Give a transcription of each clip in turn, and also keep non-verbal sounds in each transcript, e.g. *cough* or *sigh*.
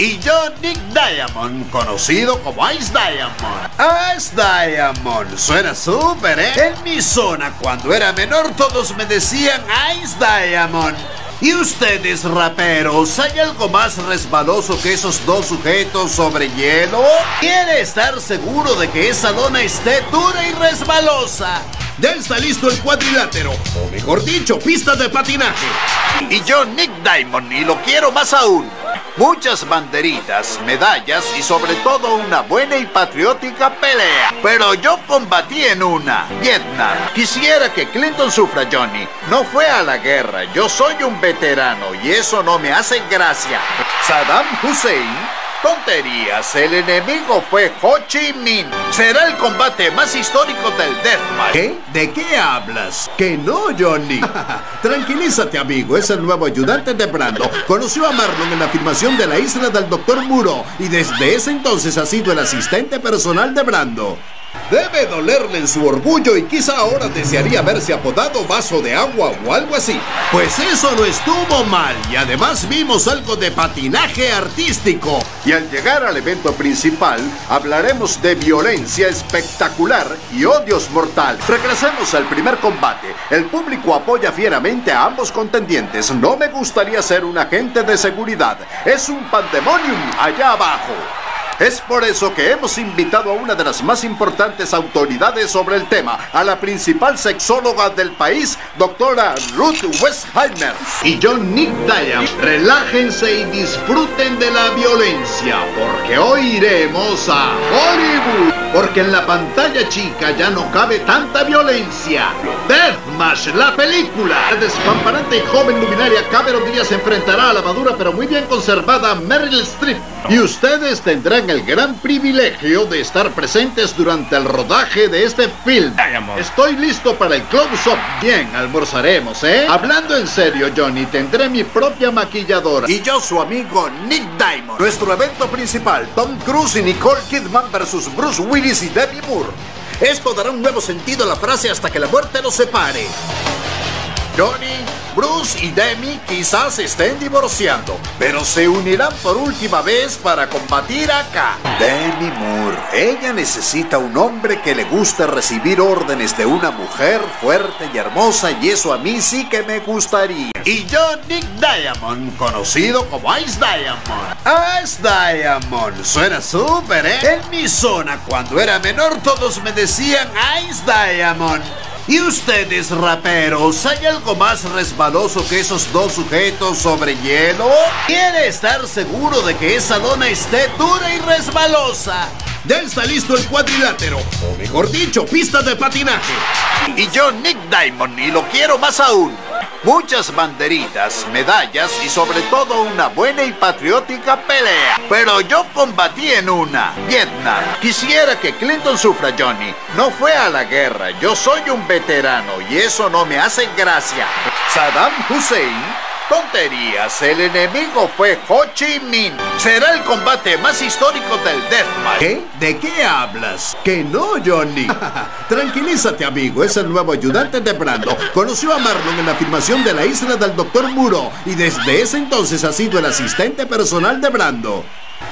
Y yo, Nick Diamond, conocido como Ice Diamond. Ice Diamond, suena súper, ¿eh? En mi zona, cuando era menor, todos me decían Ice Diamond. ¿Y ustedes, raperos, hay algo más resbaloso que esos dos sujetos sobre hielo? ¿Quiere estar seguro de que esa dona esté dura y resbalosa? Ya está listo el cuadrilátero, o mejor dicho, pista de patinaje. Y yo, Nick Diamond, y lo quiero más aún. Muchas banderitas, medallas y sobre todo una buena y patriótica pelea. Pero yo combatí en una, Vietnam. Quisiera que Clinton sufra, Johnny. No fue a la guerra, yo soy un veterano y eso no me hace gracia. Saddam Hussein Tonterías, el enemigo fue Ho Chi Minh. Será el combate más histórico del Deathmatch. ¿Qué? ¿De qué hablas? Que no, Johnny. *laughs* Tranquilízate, amigo. Es el nuevo ayudante de Brando. Conoció a Marlon en la filmación de la isla del Doctor Muro y desde ese entonces ha sido el asistente personal de Brando. Debe dolerle en su orgullo y quizá ahora desearía verse apodado vaso de agua o algo así. Pues eso no estuvo mal y además vimos algo de patinaje artístico. Y al llegar al evento principal, hablaremos de violencia espectacular y odios mortal. Regresemos al primer combate. El público apoya fieramente a ambos contendientes. No me gustaría ser un agente de seguridad. Es un pandemonium allá abajo. Es por eso que hemos invitado a una de las más importantes autoridades sobre el tema, a la principal sexóloga del país, doctora Ruth Westheimer. Y yo, Nick Diamond. Relájense y disfruten de la violencia, porque hoy iremos a Hollywood. Porque en la pantalla chica ya no cabe tanta violencia. Deathmatch, la película. La despamparante y joven luminaria Cameron Díaz enfrentará a la madura pero muy bien conservada Meryl Streep. Y ustedes tendrán el gran privilegio de estar presentes durante el rodaje de este film. Estoy listo para el close-up. Bien, almorzaremos, ¿eh? Hablando en serio, Johnny, tendré mi propia maquilladora. Y yo, su amigo Nick Diamond. Nuestro evento principal, Tom Cruise y Nicole Kidman versus Bruce Willis y Debbie Moore. Esto dará un nuevo sentido a la frase hasta que la muerte los separe. Johnny, Bruce y Demi quizás estén divorciando, pero se unirán por última vez para combatir acá. Demi Moore, ella necesita un hombre que le guste recibir órdenes de una mujer fuerte y hermosa y eso a mí sí que me gustaría. Y yo, Nick Diamond, conocido como Ice Diamond. Ice Diamond, suena súper, ¿eh? En mi zona, cuando era menor, todos me decían Ice Diamond. ¿Y ustedes, raperos, hay algo más resbaloso que esos dos sujetos sobre hielo? ¿Quiere estar seguro de que esa dona esté dura y resbalosa? Ya está listo el cuadrilátero, o mejor dicho, pista de patinaje. Y yo, Nick Diamond, y lo quiero más aún. Muchas banderitas, medallas y sobre todo una buena y patriótica pelea. Pero yo combatí en una, Vietnam. Quisiera que Clinton sufra, Johnny. No fue a la guerra, yo soy un veterano y eso no me hace gracia. Saddam Hussein Tonterías, el enemigo fue Ho Chi Minh. Será el combate más histórico del Deathmatch. ¿Qué? ¿De qué hablas? Que no, Johnny. *laughs* Tranquilízate, amigo. Es el nuevo ayudante de Brando. Conoció a Marlon en la filmación de la isla del Doctor Muro y desde ese entonces ha sido el asistente personal de Brando.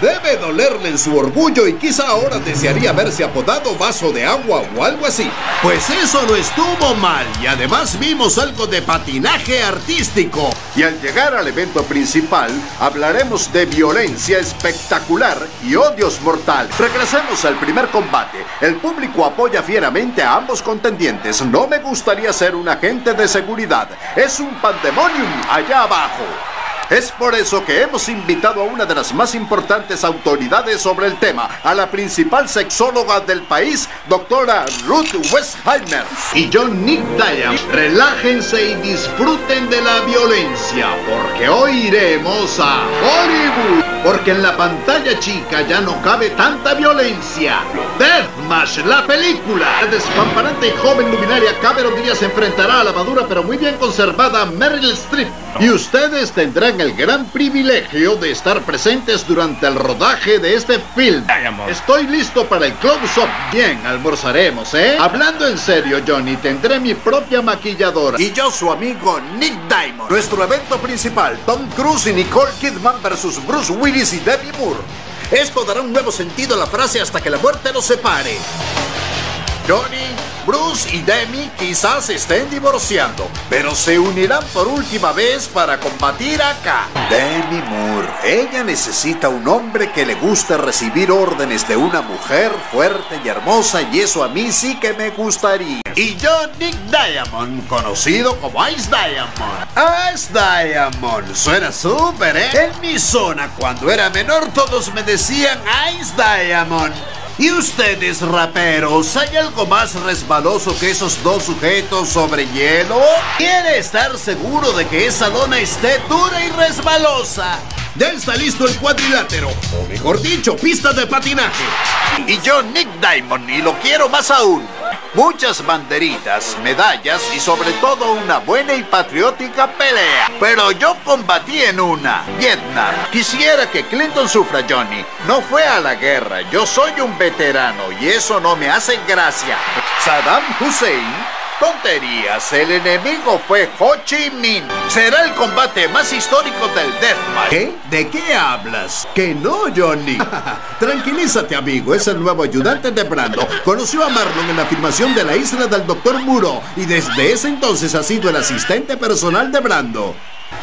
Debe dolerle en su orgullo y quizá ahora desearía verse apodado vaso de agua o algo así. Pues eso no estuvo mal y además vimos algo de patinaje artístico. Y al llegar al evento principal, hablaremos de violencia espectacular y odios mortal. Regresemos al primer combate. El público apoya fieramente a ambos contendientes. No me gustaría ser un agente de seguridad. Es un pandemonium allá abajo. Es por eso que hemos invitado a una de las más importantes autoridades sobre el tema, a la principal sexóloga del país, doctora Ruth Westheimer. Y yo, Nick Diamond. Relájense y disfruten de la violencia, porque hoy iremos a Hollywood. Porque en la pantalla chica ya no cabe tanta violencia. Deathmatch, la película. La despamparante y joven luminaria Cameron Díaz enfrentará a la madura pero muy bien conservada Meryl Streep. Y ustedes tendrán el gran privilegio de estar presentes durante el rodaje de este film. Estoy listo para el close-up. Bien, almorzaremos, ¿eh? Hablando en serio, Johnny, tendré mi propia maquilladora. Y yo, su amigo Nick Diamond. Nuestro evento principal, Tom Cruise y Nicole Kidman versus Bruce Willis y Debbie Moore. Esto dará un nuevo sentido a la frase hasta que la muerte los separe. Johnny, Bruce y Demi quizás estén divorciando, pero se unirán por última vez para combatir acá. Demi Moore, ella necesita un hombre que le guste recibir órdenes de una mujer fuerte y hermosa y eso a mí sí que me gustaría. Y yo, Nick Diamond, conocido como Ice Diamond. Ice Diamond, suena súper, ¿eh? En mi zona, cuando era menor, todos me decían Ice Diamond. ¿Y ustedes, raperos, hay algo más resbaloso que esos dos sujetos sobre hielo? ¿Quiere estar seguro de que esa lona esté dura y resbalosa? Ya está listo el cuadrilátero, o mejor dicho, pista de patinaje. Y yo, Nick Diamond, y lo quiero más aún. Muchas banderitas, medallas y sobre todo una buena y patriótica pelea. Pero yo combatí en una, Vietnam. Quisiera que Clinton sufra, Johnny. No fue a la guerra, yo soy un veterano y eso no me hace gracia. Saddam Hussein Tonterías, el enemigo fue Ho Chi Minh. Será el combate más histórico del Deathmatch. ¿Qué? ¿De qué hablas? Que no, Johnny. *laughs* Tranquilízate, amigo. Es el nuevo ayudante de Brando. Conoció a Marlon en la filmación de la isla del Doctor Muro y desde ese entonces ha sido el asistente personal de Brando.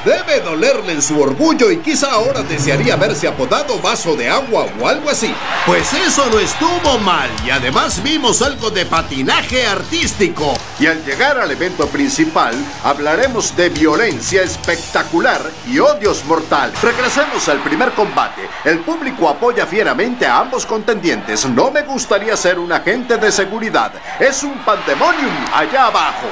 Debe dolerle en su orgullo y quizá ahora desearía verse apodado vaso de agua o algo así. Pues eso no estuvo mal y además vimos algo de patinaje artístico. Y al llegar al evento principal, hablaremos de violencia espectacular y odios mortales. Regresemos al primer combate. El público apoya fieramente a ambos contendientes. No me gustaría ser un agente de seguridad. Es un pandemonium allá abajo.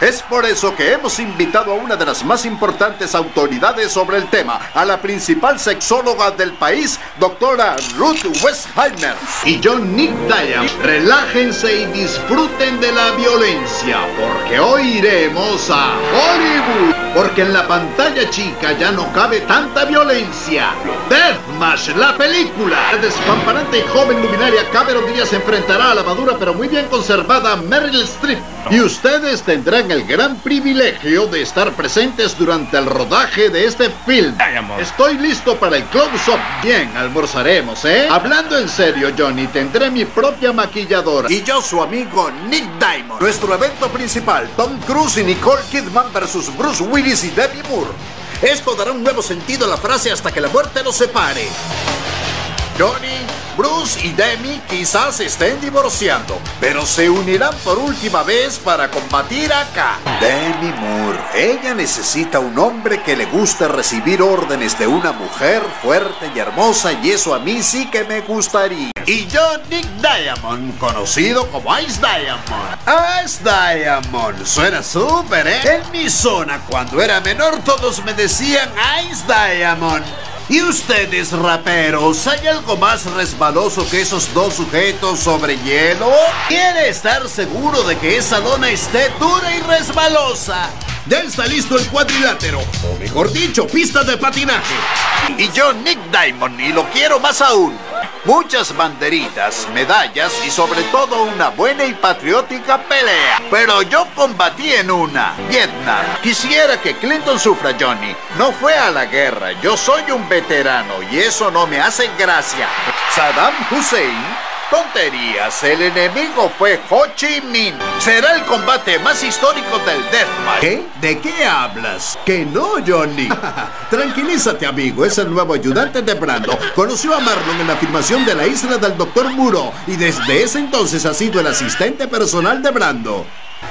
Es por eso que hemos invitado a una de las más importantes autoridades sobre el tema, a la principal sexóloga del país, doctora Ruth Westheimer. Y yo, Nick Diam, relájense y disfruten de la violencia, porque hoy iremos a Hollywood. Porque en la pantalla chica ya no cabe tanta violencia. Deathmatch, la película. La despamparante y joven luminaria Cameron Díaz enfrentará a la madura pero muy bien conservada Meryl Streep. Y ustedes tendrán el gran privilegio de estar presentes durante el rodaje de este film. Estoy listo para el close-up. Bien, almorzaremos, ¿eh? Hablando en serio, Johnny, tendré mi propia maquilladora. Y yo, su amigo Nick Diamond. Nuestro evento principal, Tom Cruise y Nicole Kidman versus Bruce Willis y Debbie Moore. Esto dará un nuevo sentido a la frase hasta que la muerte los separe. Johnny, Bruce y Demi quizás estén divorciando, pero se unirán por última vez para combatir acá. Demi Moore, ella necesita un hombre que le guste recibir órdenes de una mujer fuerte y hermosa y eso a mí sí que me gustaría. Y yo, Nick Diamond, conocido como Ice Diamond. Ice Diamond, suena súper, ¿eh? En mi zona, cuando era menor, todos me decían Ice Diamond. ¿Y ustedes, raperos, hay algo más resbaloso que esos dos sujetos sobre hielo? ¿Quiere estar seguro de que esa lona esté dura y resbalosa? Ya está listo el cuadrilátero, o mejor dicho, pista de patinaje. Y yo, Nick Diamond, y lo quiero más aún. Muchas banderitas, medallas y sobre todo una buena y patriótica pelea. Pero yo combatí en una, Vietnam. Quisiera que Clinton sufra, Johnny. No fue a la guerra, yo soy un veterano y eso no me hace gracia. Saddam Hussein Tonterías, el enemigo fue Ho Chi Minh. Será el combate más histórico del Deathmatch. ¿Qué? ¿De qué hablas? Que no, Johnny. *laughs* Tranquilízate, amigo. Es el nuevo ayudante de Brando. Conoció a Marlon en la filmación de la isla del Doctor Muro y desde ese entonces ha sido el asistente personal de Brando.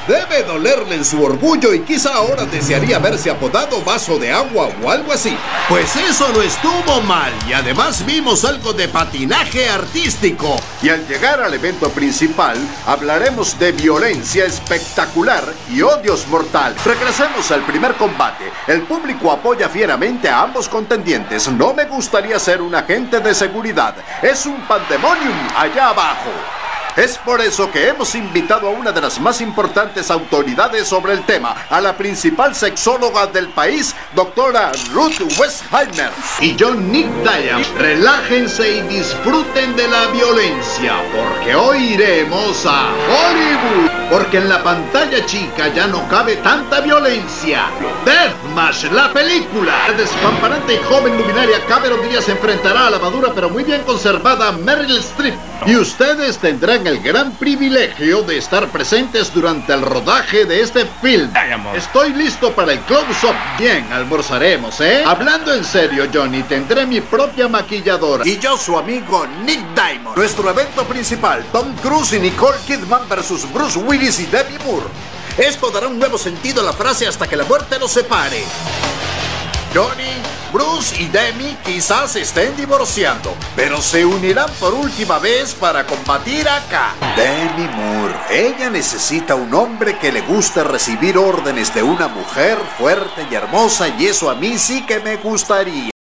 Debe dolerle en su orgullo y quizá ahora desearía verse apodado vaso de agua o algo así. Pues eso no estuvo mal y además vimos algo de patinaje artístico. Y al llegar al evento principal, hablaremos de violencia espectacular y odios mortales. Regresemos al primer combate. El público apoya fieramente a ambos contendientes. No me gustaría ser un agente de seguridad. Es un pandemonium allá abajo. Es por eso que hemos invitado a una de las más importantes autoridades sobre el tema, a la principal sexóloga del país, doctora Ruth Westheimer. Y yo, Nick Diamond. Relájense y disfruten de la violencia, porque hoy iremos a Hollywood. Porque en la pantalla chica ya no cabe tanta violencia. Deathmatch, la película. La despamparante y joven luminaria Cameron Díaz enfrentará a la madura pero muy bien conservada Meryl Streep. Y ustedes tendrán el gran privilegio de estar presentes durante el rodaje de este film. Estoy listo para el close-up. Bien, almorzaremos, ¿eh? Hablando en serio, Johnny, tendré mi propia maquilladora. Y yo, su amigo Nick Diamond. Nuestro evento principal, Tom Cruise y Nicole Kidman versus Bruce Willis y Debbie Moore. Esto dará un nuevo sentido a la frase hasta que la muerte los separe. Johnny, Bruce y Demi quizás estén divorciando, pero se unirán por última vez para combatir acá. Demi Moore, ella necesita un hombre que le guste recibir órdenes de una mujer fuerte y hermosa y eso a mí sí que me gustaría.